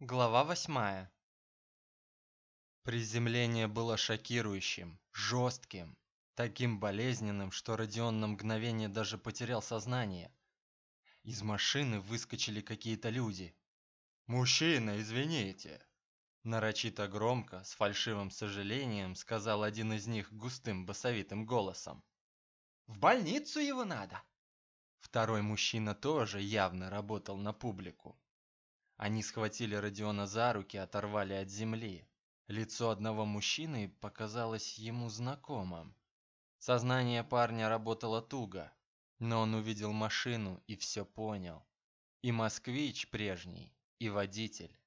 Глава восьмая. Приземление было шокирующим, жестким, таким болезненным, что Родион на мгновение даже потерял сознание. Из машины выскочили какие-то люди. «Мужчина, извините!» Нарочито громко, с фальшивым сожалением, сказал один из них густым басовитым голосом. «В больницу его надо!» Второй мужчина тоже явно работал на публику. Они схватили Родиона за руки, оторвали от земли. Лицо одного мужчины показалось ему знакомым. Сознание парня работало туго, но он увидел машину и все понял. И москвич прежний, и водитель.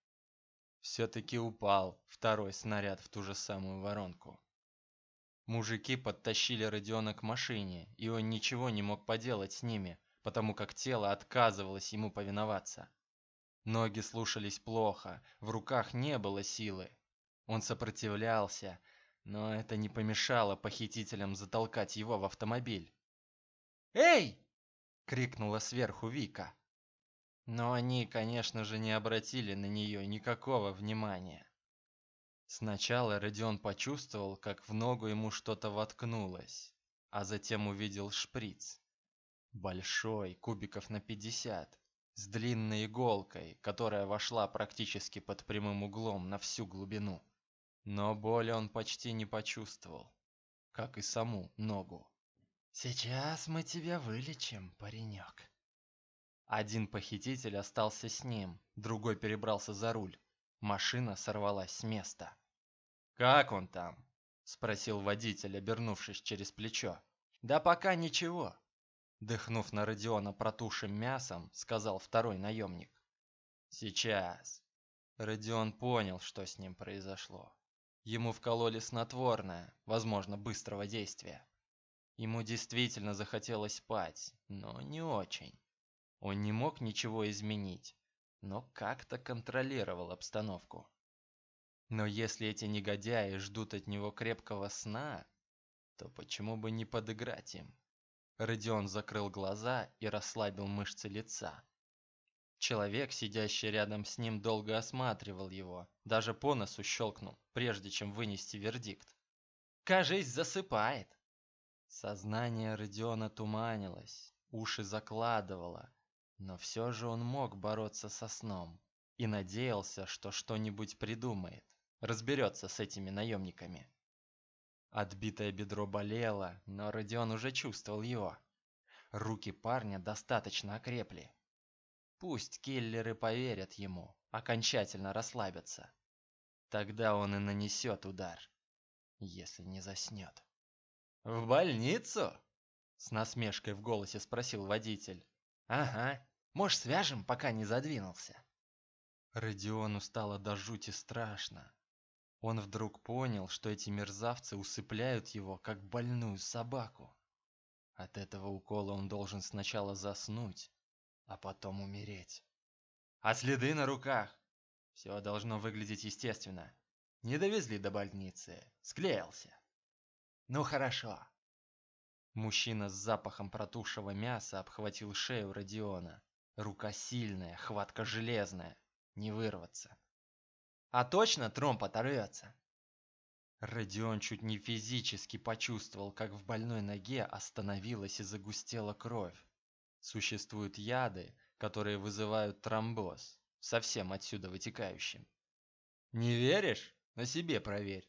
Все-таки упал второй снаряд в ту же самую воронку. Мужики подтащили Родиона к машине, и он ничего не мог поделать с ними, потому как тело отказывалось ему повиноваться. Ноги слушались плохо, в руках не было силы. Он сопротивлялся, но это не помешало похитителям затолкать его в автомобиль. «Эй!» — крикнула сверху Вика. Но они, конечно же, не обратили на нее никакого внимания. Сначала Родион почувствовал, как в ногу ему что-то воткнулось, а затем увидел шприц. Большой, кубиков на пятьдесят с длинной иголкой, которая вошла практически под прямым углом на всю глубину. Но боли он почти не почувствовал, как и саму ногу. «Сейчас мы тебя вылечим, паренек». Один похититель остался с ним, другой перебрался за руль. Машина сорвалась с места. «Как он там?» – спросил водитель, обернувшись через плечо. «Да пока ничего. Дыхнув на Родиона протухшим мясом, сказал второй наемник. «Сейчас». Родион понял, что с ним произошло. Ему вкололи снотворное, возможно, быстрого действия. Ему действительно захотелось спать, но не очень. Он не мог ничего изменить, но как-то контролировал обстановку. Но если эти негодяи ждут от него крепкого сна, то почему бы не подыграть им? Родион закрыл глаза и расслабил мышцы лица. Человек, сидящий рядом с ним, долго осматривал его, даже по носу щелкнул, прежде чем вынести вердикт. «Кажись, засыпает!» Сознание Родиона туманилось, уши закладывало, но все же он мог бороться со сном и надеялся, что что-нибудь придумает, разберется с этими наемниками. Отбитое бедро болело, но Родион уже чувствовал его. Руки парня достаточно окрепли. Пусть киллеры поверят ему, окончательно расслабятся. Тогда он и нанесет удар, если не заснет. «В больницу?» С насмешкой в голосе спросил водитель. «Ага, может, свяжем, пока не задвинулся?» Родиону стало до жути страшно. Он вдруг понял, что эти мерзавцы усыпляют его, как больную собаку. От этого укола он должен сначала заснуть, а потом умереть. А следы на руках? Все должно выглядеть естественно. Не довезли до больницы, склеился. Ну хорошо. Мужчина с запахом протухшего мяса обхватил шею Родиона. Рука сильная, хватка железная, не вырваться. А точно тромб оторвется. Родион чуть не физически почувствовал, как в больной ноге остановилась и загустела кровь. Существуют яды, которые вызывают тромбоз, совсем отсюда вытекающим. Не веришь? На себе проверь.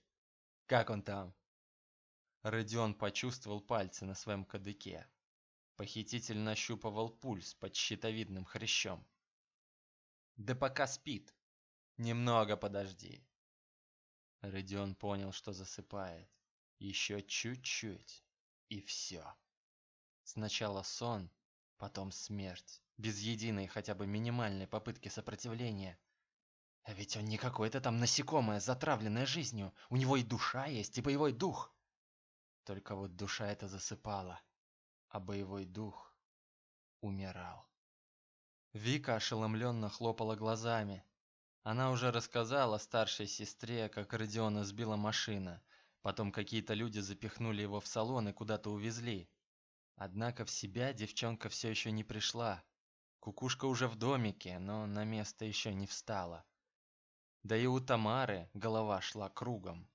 Как он там? Родион почувствовал пальцы на своем кадыке. Похититель нащупывал пульс под щитовидным хрящом. Да пока спит. Немного подожди. Родион понял, что засыпает. Еще чуть-чуть, и все. Сначала сон, потом смерть, без единой хотя бы минимальной попытки сопротивления. А ведь он не какое-то там насекомое, затравленное жизнью. У него и душа есть, и боевой дух. Только вот душа эта засыпала, а боевой дух умирал. Вика ошеломленно хлопала глазами, она уже рассказала старшей сестре, как Родиона сбила машина. Потом какие-то люди запихнули его в салон и куда-то увезли. Однако в себя девчонка все еще не пришла. Кукушка уже в домике, но на место еще не встала. Да и у Тамары голова шла кругом.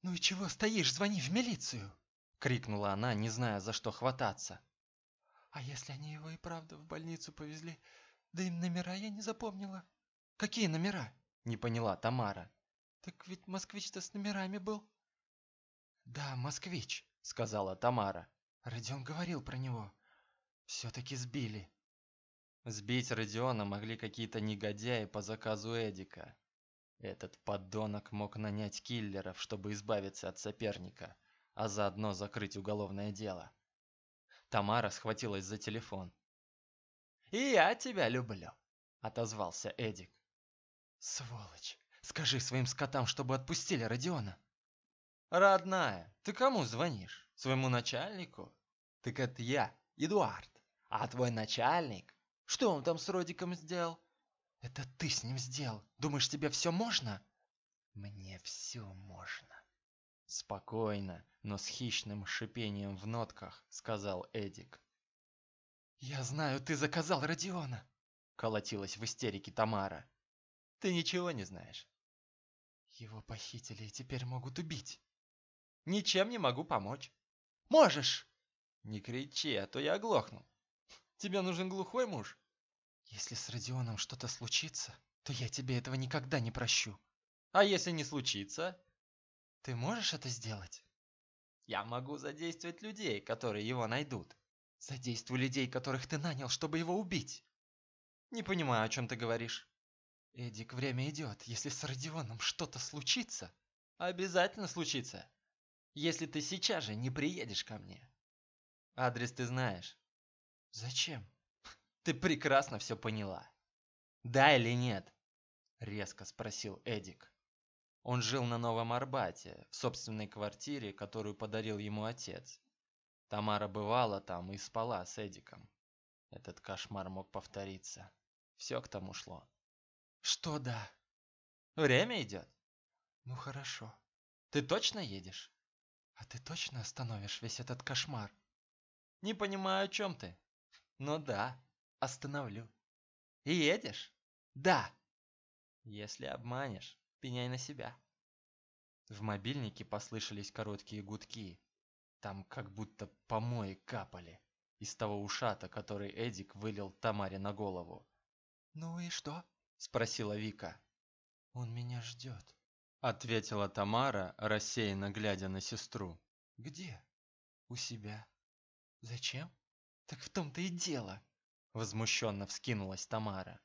«Ну и чего стоишь? Звони в милицию!» — крикнула она, не зная, за что хвататься. «А если они его и правда в больницу повезли? Да им номера я не запомнила». «Какие номера?» — не поняла Тамара. «Так ведь москвич-то с номерами был». «Да, москвич», — сказала Тамара. Родион говорил про него. Все-таки сбили. Сбить Родиона могли какие-то негодяи по заказу Эдика. Этот подонок мог нанять киллеров, чтобы избавиться от соперника, а заодно закрыть уголовное дело. Тамара схватилась за телефон. «И я тебя люблю», — отозвался Эдик. «Сволочь! Скажи своим скотам, чтобы отпустили Родиона!» «Родная, ты кому звонишь? Своему начальнику?» «Так это я, Эдуард. А твой начальник? Что он там с Родиком сделал?» Это ты с ним сделал. Думаешь, тебе все можно? Мне все можно. Спокойно, но с хищным шипением в нотках, сказал Эдик. Я знаю, ты заказал Родиона. Колотилась в истерике Тамара. Ты ничего не знаешь. Его похитили и теперь могут убить. Ничем не могу помочь. Можешь! Не кричи, а то я оглохну. Тебе нужен глухой муж? Если с Родионом что-то случится, то я тебе этого никогда не прощу. А если не случится? Ты можешь это сделать? Я могу задействовать людей, которые его найдут. Задействуй людей, которых ты нанял, чтобы его убить. Не понимаю, о чем ты говоришь. Эдик, время идет. Если с Родионом что-то случится... Обязательно случится. Если ты сейчас же не приедешь ко мне. Адрес ты знаешь. Зачем? Ты прекрасно все поняла. Да или нет? Резко спросил Эдик. Он жил на Новом Арбате, в собственной квартире, которую подарил ему отец. Тамара бывала там и спала с Эдиком. Этот кошмар мог повториться. Все к тому шло. Что да? Время идет. Ну хорошо. Ты точно едешь? А ты точно остановишь весь этот кошмар? Не понимаю, о чем ты. Ну да, Остановлю. И едешь? Да. Если обманешь, пеняй на себя. В мобильнике послышались короткие гудки. Там как будто помои капали из того ушата, который Эдик вылил Тамаре на голову. «Ну и что?» – спросила Вика. «Он меня ждет», – ответила Тамара, рассеянно глядя на сестру. «Где?» «У себя». «Зачем?» «Так в том-то и дело. Возмущенно вскинулась Тамара.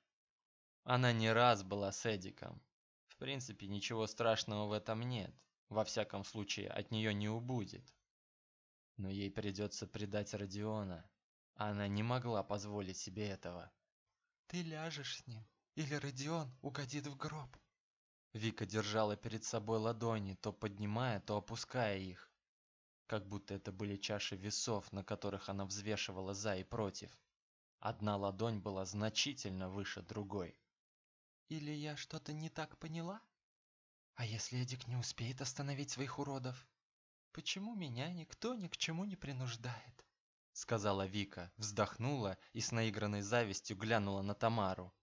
Она не раз была с Эдиком. В принципе, ничего страшного в этом нет. Во всяком случае, от нее не убудет. Но ей придется предать Родиона. Она не могла позволить себе этого. «Ты ляжешь с ним, или Родион угодит в гроб?» Вика держала перед собой ладони, то поднимая, то опуская их. Как будто это были чаши весов, на которых она взвешивала за и против. Одна ладонь была значительно выше другой. Или я что-то не так поняла? А если Эдик не успеет остановить своих уродов? Почему меня никто ни к чему не принуждает? Сказала Вика, вздохнула и с наигранной завистью глянула на Тамару.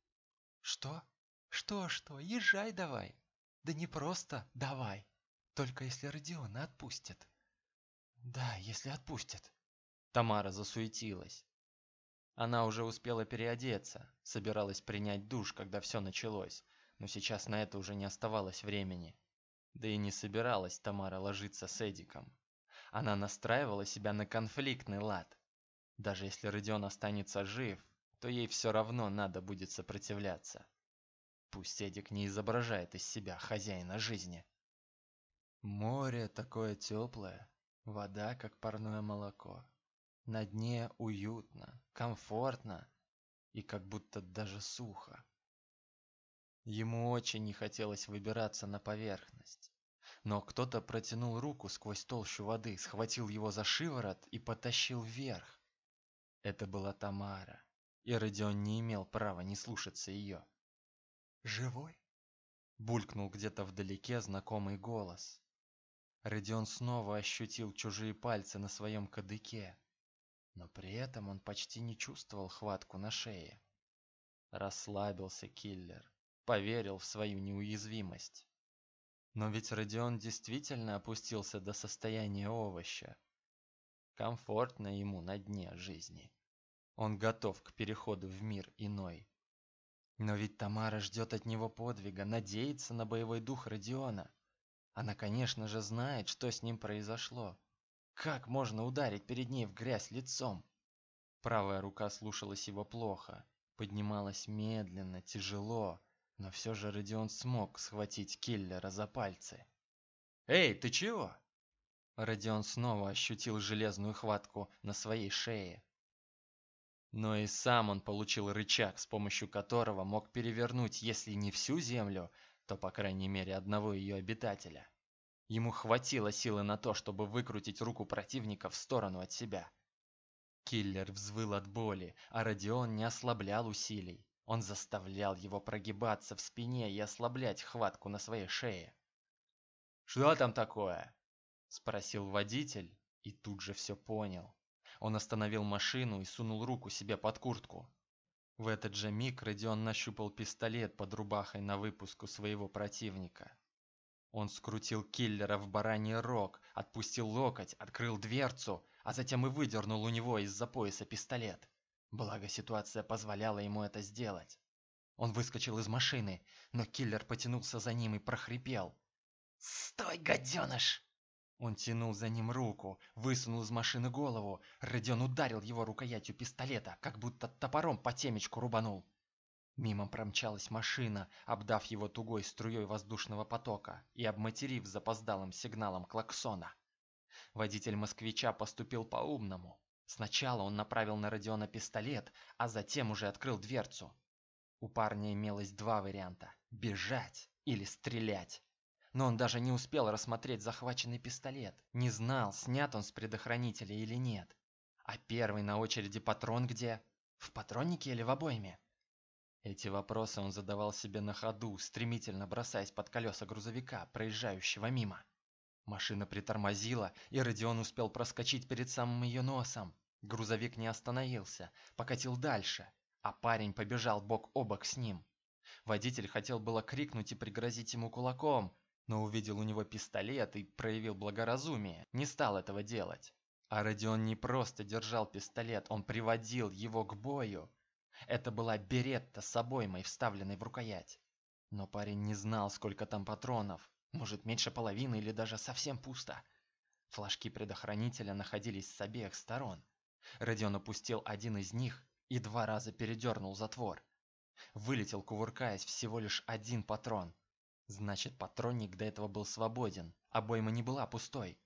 Что? Что-что? Езжай давай. Да не просто давай. Только если Родиона отпустят. Да, если отпустят. Тамара засуетилась. Она уже успела переодеться, собиралась принять душ, когда все началось, но сейчас на это уже не оставалось времени. Да и не собиралась Тамара ложиться с Эдиком. Она настраивала себя на конфликтный лад. Даже если Родион останется жив, то ей все равно надо будет сопротивляться. Пусть Эдик не изображает из себя хозяина жизни. Море такое теплое, вода как парное молоко. На дне уютно, комфортно и как будто даже сухо. Ему очень не хотелось выбираться на поверхность. Но кто-то протянул руку сквозь толщу воды, схватил его за шиворот и потащил вверх. Это была Тамара, и Родион не имел права не слушаться ее. «Живой?» — булькнул где-то вдалеке знакомый голос. Родион снова ощутил чужие пальцы на своем кадыке, но при этом он почти не чувствовал хватку на шее. Расслабился киллер, поверил в свою неуязвимость. Но ведь Родион действительно опустился до состояния овоща. Комфортно ему на дне жизни. Он готов к переходу в мир иной. Но ведь Тамара ждет от него подвига, надеется на боевой дух Родиона. Она, конечно же, знает, что с ним произошло. Как можно ударить перед ней в грязь лицом? Правая рука слушалась его плохо, поднималась медленно, тяжело, но все же Родион смог схватить киллера за пальцы. «Эй, ты чего?» Родион снова ощутил железную хватку на своей шее. Но и сам он получил рычаг, с помощью которого мог перевернуть, если не всю землю, то, по крайней мере, одного ее обитателя. Ему хватило силы на то, чтобы выкрутить руку противника в сторону от себя. Киллер взвыл от боли, а Родион не ослаблял усилий. Он заставлял его прогибаться в спине и ослаблять хватку на своей шее. «Что там такое?» – спросил водитель и тут же все понял. Он остановил машину и сунул руку себе под куртку. В этот же миг Родион нащупал пистолет под рубахой на выпуску своего противника. Он скрутил киллера в бараний рог, отпустил локоть, открыл дверцу, а затем и выдернул у него из-за пояса пистолет. Благо ситуация позволяла ему это сделать. Он выскочил из машины, но киллер потянулся за ним и прохрипел. «Стой, гаденыш!» Он тянул за ним руку, высунул из машины голову. Родион ударил его рукоятью пистолета, как будто топором по темечку рубанул. Мимо промчалась машина, обдав его тугой струей воздушного потока и обматерив запоздалым сигналом клаксона. Водитель москвича поступил по-умному. Сначала он направил на Родиона пистолет, а затем уже открыл дверцу. У парня имелось два варианта – бежать или стрелять. Но он даже не успел рассмотреть захваченный пистолет, не знал, снят он с предохранителя или нет. А первый на очереди патрон где? В патроннике или в обойме? Эти вопросы он задавал себе на ходу, стремительно бросаясь под колеса грузовика, проезжающего мимо. Машина притормозила, и Родион успел проскочить перед самым ее носом. Грузовик не остановился, покатил дальше, а парень побежал бок о бок с ним. Водитель хотел было крикнуть и пригрозить ему кулаком, но увидел у него пистолет и проявил благоразумие, не стал этого делать. А Родион не просто держал пистолет, он приводил его к бою. Это была беретта с обоймой, вставленной в рукоять. Но парень не знал, сколько там патронов. Может, меньше половины или даже совсем пусто. Флажки предохранителя находились с обеих сторон. Родион опустил один из них и два раза передернул затвор. Вылетел, кувыркаясь, всего лишь один патрон. Значит, патронник до этого был свободен, обойма не была пустой.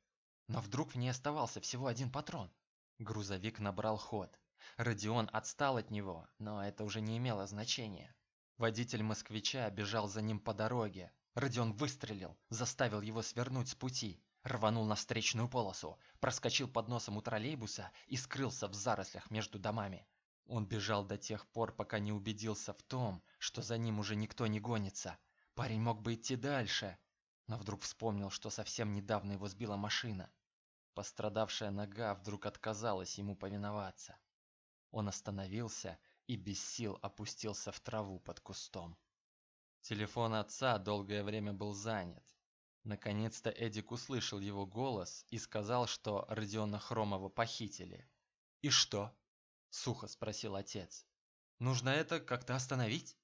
Но вдруг в ней оставался всего один патрон. Грузовик набрал ход. Родион отстал от него, но это уже не имело значения. Водитель москвича бежал за ним по дороге. Родион выстрелил, заставил его свернуть с пути рванул на встречную полосу, проскочил под носом у троллейбуса и скрылся в зарослях между домами. Он бежал до тех пор, пока не убедился в том, что за ним уже никто не гонится. Парень мог бы идти дальше, но вдруг вспомнил, что совсем недавно его сбила машина. Пострадавшая нога вдруг отказалась ему повиноваться. Он остановился и без сил опустился в траву под кустом. Телефон отца долгое время был занят. Наконец-то Эдик услышал его голос и сказал, что Родиона Хромова похитили. «И что?» – сухо спросил отец. «Нужно это как-то остановить?»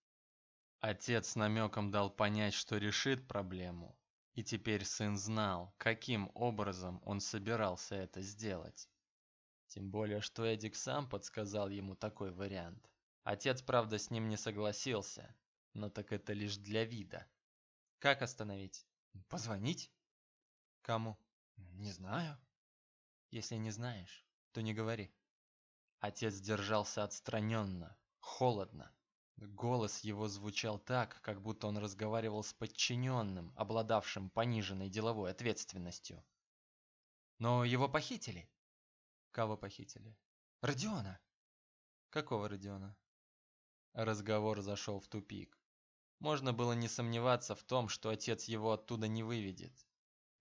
Отец намеком дал понять, что решит проблему, и теперь сын знал, каким образом он собирался это сделать. Тем более, что Эдик сам подсказал ему такой вариант. Отец, правда, с ним не согласился, но так это лишь для вида. Как остановить? Позвонить? Кому? Не знаю. Если не знаешь, то не говори. Отец держался отстраненно, холодно. Голос его звучал так, как будто он разговаривал с подчиненным, обладавшим пониженной деловой ответственностью. Но его похитили. Кого похитили? Родиона. Какого Родиона? Разговор зашел в тупик. Можно было не сомневаться в том, что отец его оттуда не выведет.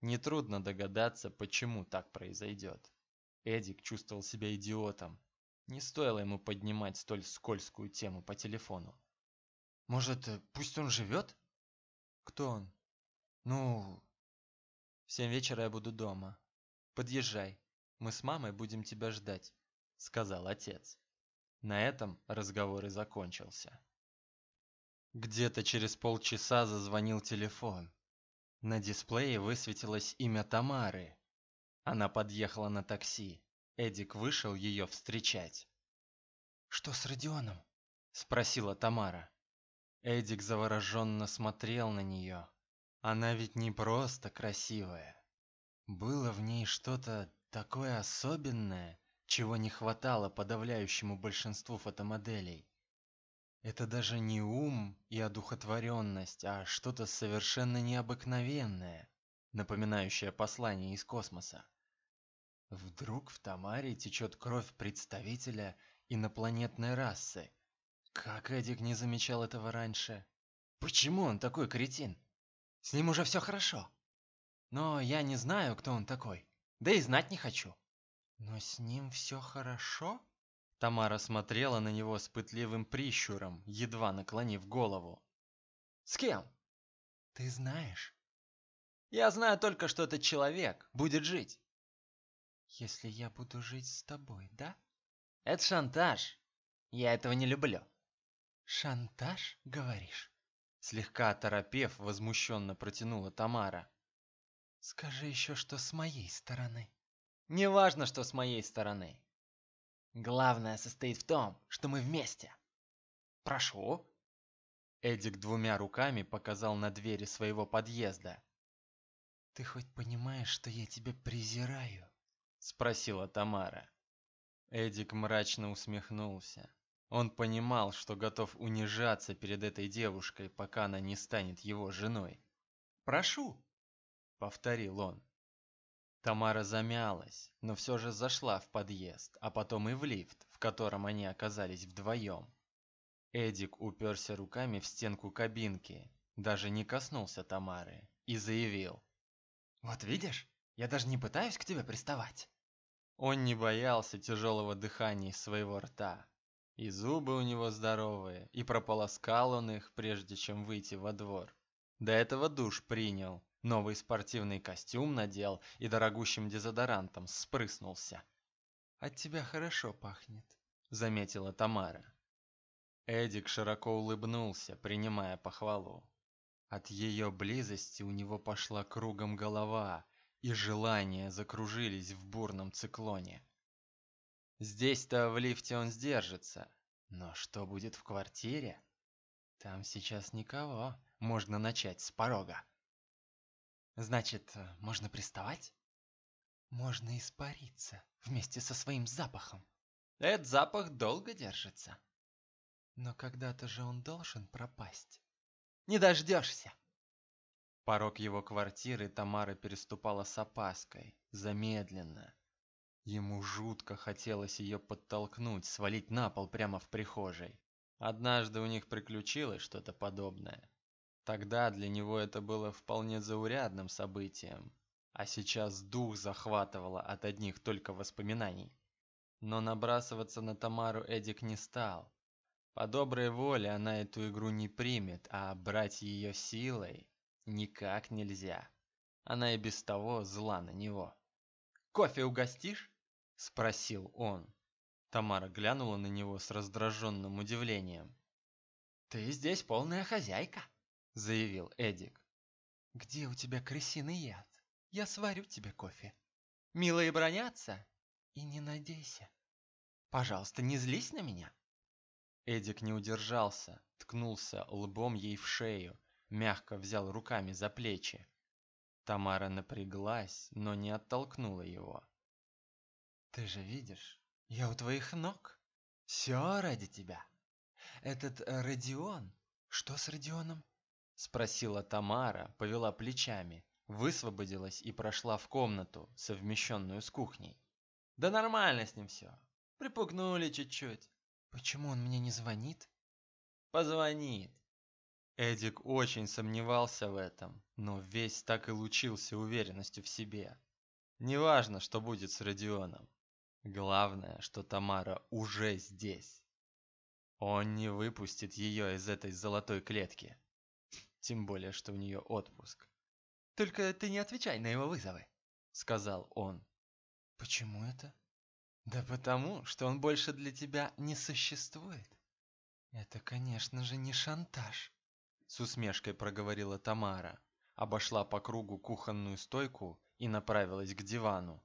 Нетрудно догадаться, почему так произойдет. Эдик чувствовал себя идиотом. Не стоило ему поднимать столь скользкую тему по телефону. Может, э, пусть он живет? Кто он? Ну, в семь вечера я буду дома. Подъезжай. Мы с мамой будем тебя ждать, сказал отец. На этом разговор и закончился. Где-то через полчаса зазвонил телефон. На дисплее высветилось имя Тамары. Она подъехала на такси. Эдик вышел ее встречать. «Что с Родионом?» – спросила Тамара. Эдик завороженно смотрел на нее. Она ведь не просто красивая. Было в ней что-то такое особенное, чего не хватало подавляющему большинству фотомоделей. Это даже не ум и одухотворенность, а что-то совершенно необыкновенное, напоминающее послание из космоса. Вдруг в Тамаре течет кровь представителя инопланетной расы. Как Эдик не замечал этого раньше? Почему он такой кретин? С ним уже все хорошо. Но я не знаю, кто он такой. Да и знать не хочу. Но с ним все хорошо? Тамара смотрела на него с пытливым прищуром, едва наклонив голову. С кем? Ты знаешь? Я знаю только, что этот человек будет жить. Если я буду жить с тобой, да? Это шантаж. Я этого не люблю. Шантаж, говоришь? Слегка оторопев, возмущенно протянула Тамара. Скажи еще, что с моей стороны. Не важно, что с моей стороны. Главное состоит в том, что мы вместе. Прошу. Эдик двумя руками показал на двери своего подъезда. Ты хоть понимаешь, что я тебя презираю? Спросила Тамара. Эдик мрачно усмехнулся. Он понимал, что готов унижаться перед этой девушкой, пока она не станет его женой. "Прошу", повторил он. Тамара замялась, но все же зашла в подъезд, а потом и в лифт, в котором они оказались вдвоем. Эдик уперся руками в стенку кабинки, даже не коснулся Тамары и заявил: "Вот видишь, я даже не пытаюсь к тебе приставать". Он не боялся тяжелого дыхания своего рта. И зубы у него здоровые, и прополоскал он их, прежде чем выйти во двор. До этого душ принял, новый спортивный костюм надел и дорогущим дезодорантом спрыснулся. От тебя хорошо пахнет, заметила Тамара. Эдик широко улыбнулся, принимая похвалу. От ее близости у него пошла кругом голова, и желания закружились в бурном циклоне. Здесь-то в лифте он сдержится. Но что будет в квартире? Там сейчас никого. Можно начать с порога. Значит, можно приставать? Можно испариться вместе со своим запахом. Этот запах долго держится. Но когда-то же он должен пропасть. Не дождешься. Порог его квартиры Тамара переступала с опаской, замедленно, Ему жутко хотелось ее подтолкнуть, свалить на пол прямо в прихожей. Однажды у них приключилось что-то подобное. Тогда для него это было вполне заурядным событием, а сейчас дух захватывало от одних только воспоминаний. Но набрасываться на Тамару Эдик не стал. По доброй воле она эту игру не примет, а брать ее силой никак нельзя. Она и без того зла на него. «Кофе угостишь?» спросил он. Тамара глянула на него с раздраженным удивлением. Ты здесь полная хозяйка, заявил Эдик. Где у тебя крысиный яд? Я сварю тебе кофе. Милые бронятся? И не надейся. Пожалуйста, не злись на меня. Эдик не удержался, ткнулся лбом ей в шею, мягко взял руками за плечи. Тамара напряглась, но не оттолкнула его. Ты же видишь, я у твоих ног. Все ради тебя. Этот э, Родион... Что с Родионом? Спросила Тамара, повела плечами, высвободилась и прошла в комнату, совмещенную с кухней. Да нормально с ним все. Припугнули чуть-чуть. Почему он мне не звонит? Позвонит. Эдик очень сомневался в этом, но весь так и лучился уверенностью в себе. Неважно, что будет с Родионом. Главное, что Тамара уже здесь. Он не выпустит ее из этой золотой клетки. Тем более, что у нее отпуск. Только ты не отвечай на его вызовы, сказал он. Почему это? Да потому, что он больше для тебя не существует. Это, конечно же, не шантаж, с усмешкой проговорила Тамара, обошла по кругу кухонную стойку и направилась к дивану.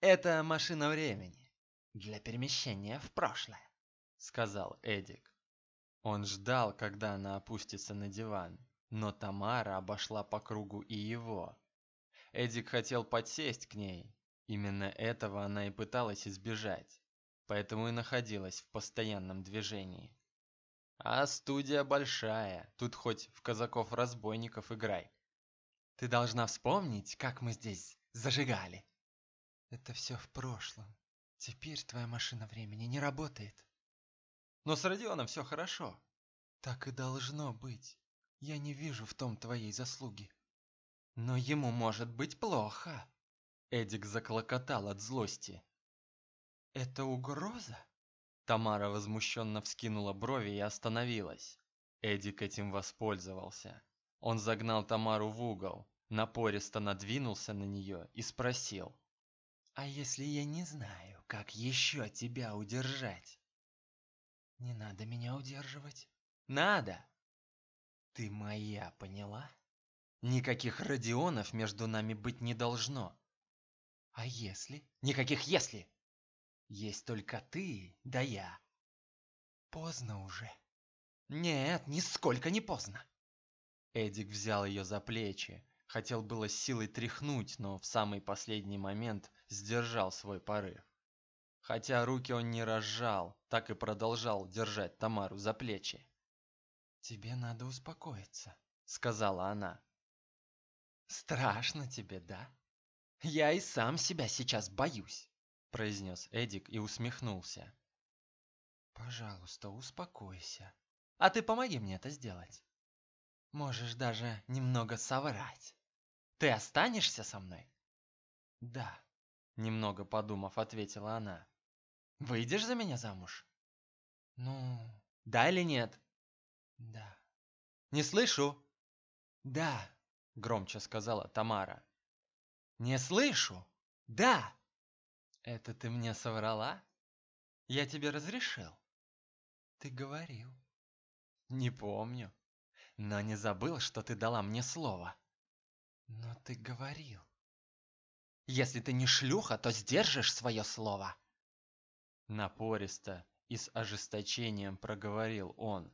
Это машина времени для перемещения в прошлое, сказал Эдик. Он ждал, когда она опустится на диван, но Тамара обошла по кругу и его. Эдик хотел подсесть к ней. Именно этого она и пыталась избежать, поэтому и находилась в постоянном движении. А студия большая, тут хоть в казаков-разбойников играй. Ты должна вспомнить, как мы здесь зажигали. Это все в прошлом. Теперь твоя машина времени не работает. Но с Родионом все хорошо. Так и должно быть. Я не вижу в том твоей заслуги. Но ему может быть плохо. Эдик заклокотал от злости. Это угроза? Тамара возмущенно вскинула брови и остановилась. Эдик этим воспользовался. Он загнал Тамару в угол, напористо надвинулся на нее и спросил. «А если я не знаю, как еще тебя удержать?» «Не надо меня удерживать». «Надо!» «Ты моя, поняла?» «Никаких Родионов между нами быть не должно». «А если?» «Никаких «если». Есть только ты, да я. Поздно уже. Нет, нисколько не поздно. Эдик взял ее за плечи, хотел было силой тряхнуть, но в самый последний момент сдержал свой порыв. Хотя руки он не разжал, так и продолжал держать Тамару за плечи. «Тебе надо успокоиться», — сказала она. «Страшно тебе, да? Я и сам себя сейчас боюсь произнес Эдик и усмехнулся. Пожалуйста, успокойся. А ты помоги мне это сделать. Можешь даже немного соврать. Ты останешься со мной? Да, немного подумав, ответила она. Выйдешь за меня замуж? Ну, да или нет? Да. Не слышу. Да, громче сказала Тамара. Не слышу. Да. Это ты мне соврала? Я тебе разрешил. Ты говорил. Не помню. Но не забыл, что ты дала мне слово. Но ты говорил. Если ты не шлюха, то сдержишь свое слово. Напористо и с ожесточением проговорил он.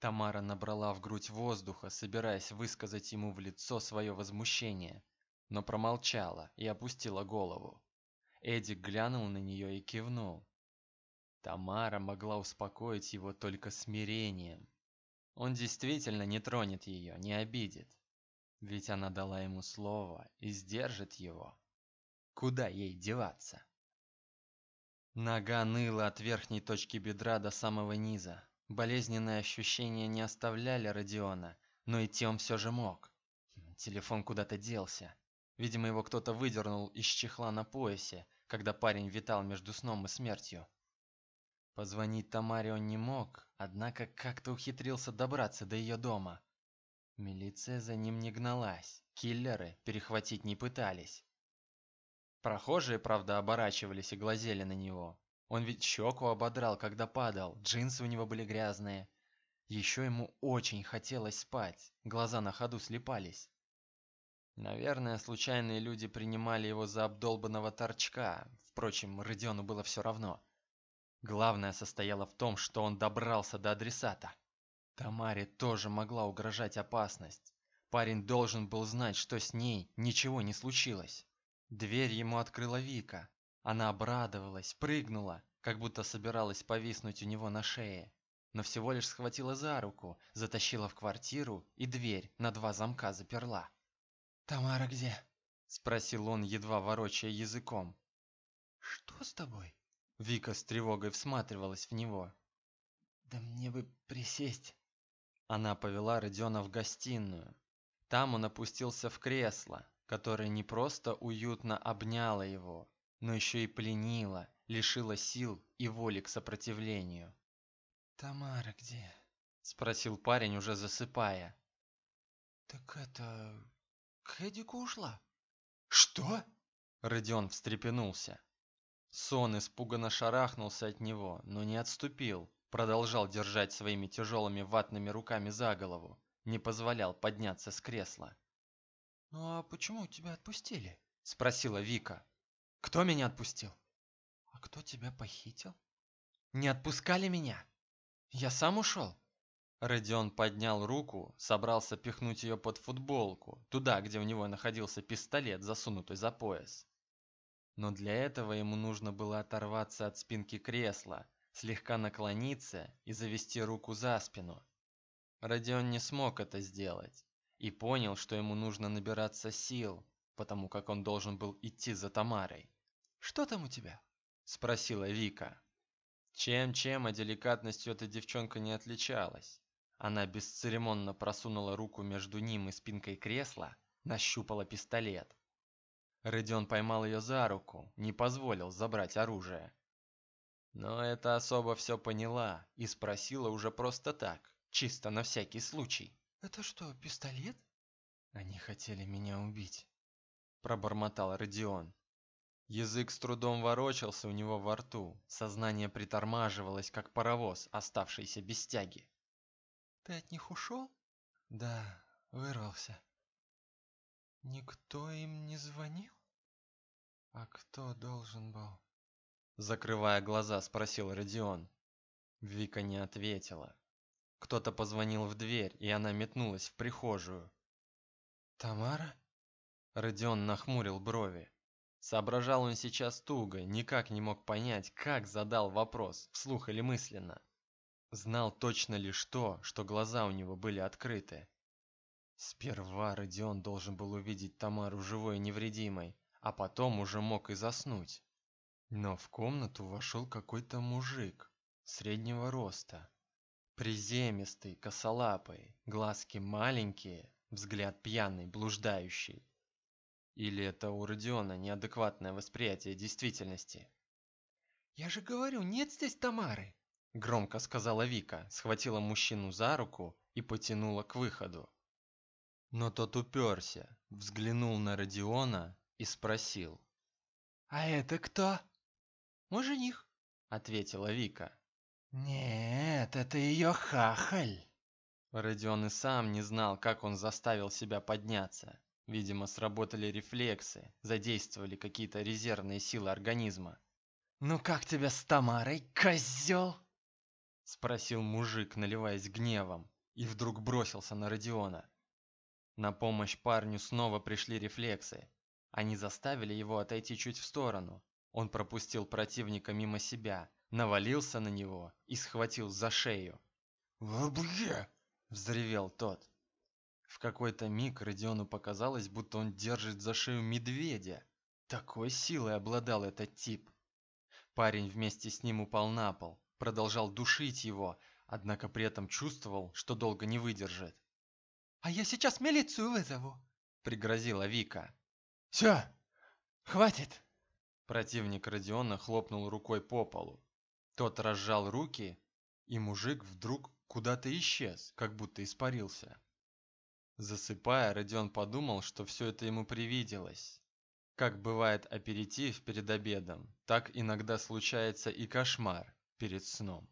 Тамара набрала в грудь воздуха, собираясь высказать ему в лицо свое возмущение, но промолчала и опустила голову. Эдик глянул на нее и кивнул. Тамара могла успокоить его только смирением. Он действительно не тронет ее, не обидит. Ведь она дала ему слово и сдержит его. Куда ей деваться? Нога ныла от верхней точки бедра до самого низа. Болезненные ощущения не оставляли Родиона, но идти он все же мог. Телефон куда-то делся. Видимо, его кто-то выдернул из чехла на поясе, когда парень витал между сном и смертью. Позвонить Тамаре он не мог, однако как-то ухитрился добраться до ее дома. Милиция за ним не гналась, киллеры перехватить не пытались. Прохожие, правда, оборачивались и глазели на него. Он ведь щеку ободрал, когда падал, джинсы у него были грязные. Еще ему очень хотелось спать, глаза на ходу слепались. Наверное, случайные люди принимали его за обдолбанного торчка. Впрочем, Родиону было все равно. Главное состояло в том, что он добрался до адресата. Тамаре тоже могла угрожать опасность. Парень должен был знать, что с ней ничего не случилось. Дверь ему открыла Вика. Она обрадовалась, прыгнула, как будто собиралась повиснуть у него на шее. Но всего лишь схватила за руку, затащила в квартиру и дверь на два замка заперла. «Тамара где?» – спросил он, едва ворочая языком. «Что с тобой?» Вика с тревогой всматривалась в него. «Да мне бы присесть». Она повела Родиона в гостиную. Там он опустился в кресло, которое не просто уютно обняло его, но еще и пленило, лишило сил и воли к сопротивлению. Тамара где? спросил парень, уже засыпая. Так это Кэдика ушла. Что? Родион встрепенулся. Сон испуганно шарахнулся от него, но не отступил, продолжал держать своими тяжелыми ватными руками за голову, не позволял подняться с кресла. Ну а почему тебя отпустили? спросила Вика. Кто меня отпустил? А кто тебя похитил? Не отпускали меня. Я сам ушел. Родион поднял руку, собрался пихнуть ее под футболку, туда, где у него находился пистолет, засунутый за пояс. Но для этого ему нужно было оторваться от спинки кресла, слегка наклониться и завести руку за спину. Родион не смог это сделать и понял, что ему нужно набираться сил, потому как он должен был идти за Тамарой. «Что там у тебя?» – спросила Вика. Чем-чем, а деликатностью эта девчонка не отличалась. Она бесцеремонно просунула руку между ним и спинкой кресла, нащупала пистолет. Родион поймал ее за руку, не позволил забрать оружие. Но эта особа все поняла и спросила уже просто так, чисто на всякий случай. «Это что, пистолет?» «Они хотели меня убить», – пробормотал Родион. Язык с трудом ворочался у него во рту, сознание притормаживалось, как паровоз, оставшийся без тяги. Ты от них ушел? Да, вырвался. Никто им не звонил? А кто должен был? Закрывая глаза, спросил Родион. Вика не ответила. Кто-то позвонил в дверь, и она метнулась в прихожую. Тамара? Родион нахмурил брови. Соображал он сейчас туго, никак не мог понять, как задал вопрос, вслух или мысленно. Знал точно лишь то, что глаза у него были открыты. Сперва Родион должен был увидеть Тамару живой и невредимой, а потом уже мог и заснуть. Но в комнату вошел какой-то мужик среднего роста, приземистый, косолапый, глазки маленькие, взгляд пьяный, блуждающий. Или это у Родиона неадекватное восприятие действительности? Я же говорю, нет здесь Тамары громко сказала Вика, схватила мужчину за руку и потянула к выходу. Но тот уперся, взглянул на Родиона и спросил: "А это кто?" "Мой жених", ответила Вика. "Нет, это ее хахаль". Родион и сам не знал, как он заставил себя подняться. Видимо, сработали рефлексы, задействовали какие-то резервные силы организма. «Ну как тебя с Тамарой, козел?» Спросил мужик, наливаясь гневом, и вдруг бросился на Родиона. На помощь парню снова пришли рефлексы. Они заставили его отойти чуть в сторону. Он пропустил противника мимо себя, навалился на него и схватил за шею. «Вообще!» – взревел тот. В какой-то миг Родиону показалось, будто он держит за шею медведя. Такой силой обладал этот тип. Парень вместе с ним упал на пол, продолжал душить его, однако при этом чувствовал, что долго не выдержит. «А я сейчас милицию вызову!» – пригрозила Вика. «Все, хватит!» Противник Родиона хлопнул рукой по полу. Тот разжал руки, и мужик вдруг куда-то исчез, как будто испарился. Засыпая, Родион подумал, что все это ему привиделось. Как бывает аперитив перед обедом, так иногда случается и кошмар перед сном.